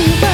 to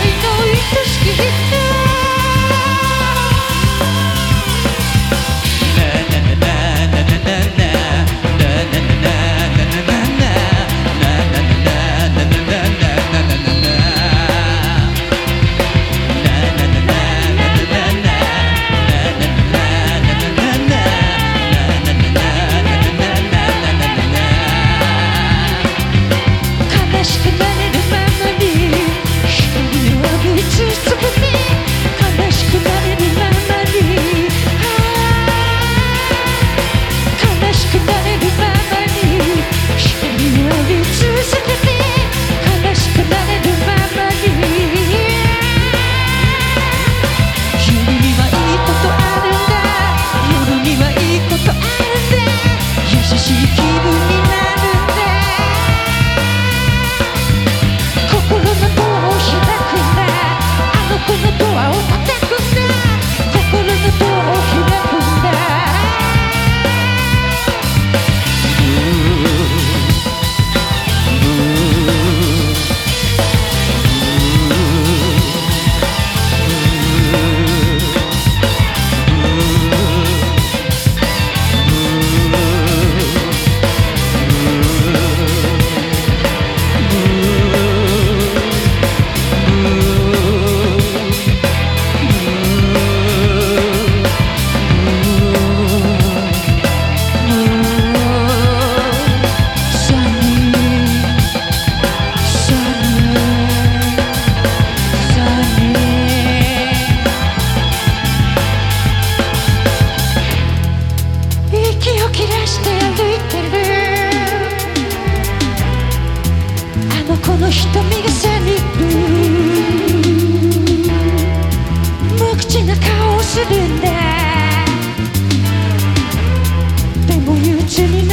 瞳がセリフ無口な顔をするんだでも憂鬱に